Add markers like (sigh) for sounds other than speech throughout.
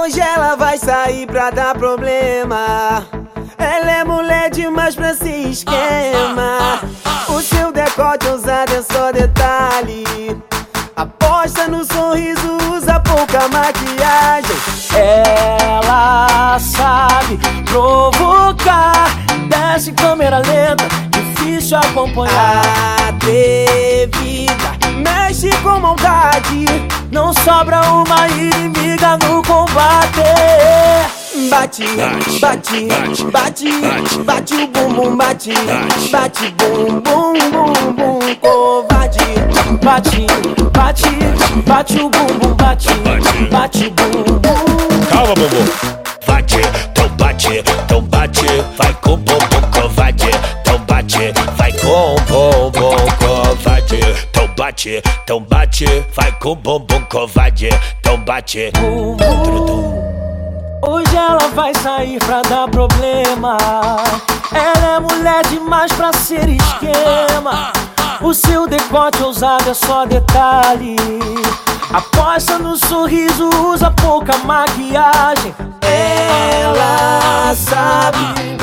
Hoje ela vai sair pra dar problema. Ela é mulher demais pra se esquema. O seu decote ousado é só detalhe. Aposta no sorriso, usa pouca maquiagem. Ela sabe provocar. Desce câmera lenta, difícil acompanhar. Atrevida, mexe com maldade. Não sobra uma inimiga no combate. Bate, bate, bate, bate o bumbum, bate, bate bum bum bum covarde. Bate, bate, bate o bumbum, bate, bate bumbum. Bate, então bate, vai com bumbum covarde. Então bate. Hoje ela vai sair pra dar problema. Ela é mulher demais pra ser esquema. O seu decote ousado é só detalhe. Aposta no sorriso, usa pouca maquiagem. Ela sabe em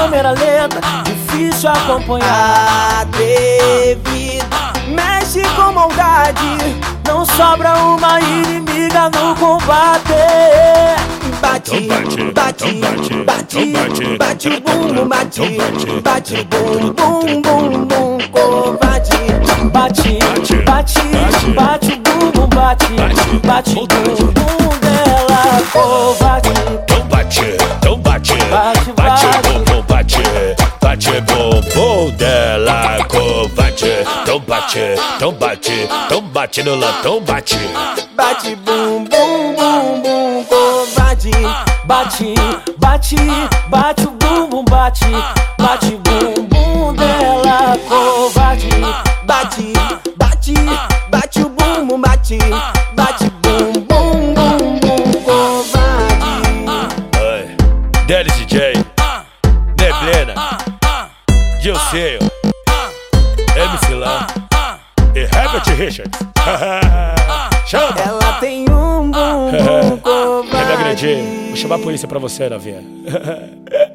câmera lenta, difícil acompanhar. atrevida, mexe com maldade. Não sobra uma inimiga no combate. Bate, Então bate, bate, então bate, bate, então bate, bate o bumbum, bate, bate, bate, bate bum, bate, bum, bum, bum, covarde. Bate, bate, bate o bumbum, bate, bate o bumbum dela, covarde. Bumbum dela, covarde. Então bate, então bate, então bate no latão, bate. Bate bum, bum, bum, covarde. Bate, bate, bate o bumbum, bate, bate bumbum dela, covarde. Bate, bate, bate o bumbum, bate, bate bum, bum, bum, bum, covarde. Oi. Delis DJ, Gilceio, MC Lan e Herbert Richards. Chama! Ela tem um bumbum Quer me covarde. agredir? Vou chamar a polícia pra você, novinha. (laughs)